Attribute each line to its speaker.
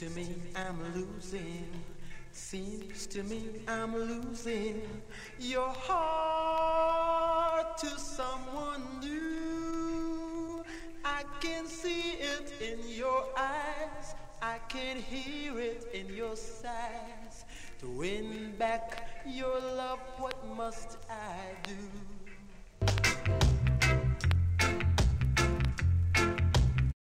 Speaker 1: to me I'm losing. Seems to me I'm losing your heart to someone new. I can see it in your eyes. I can hear it in your sighs. To win back your love, what must I do?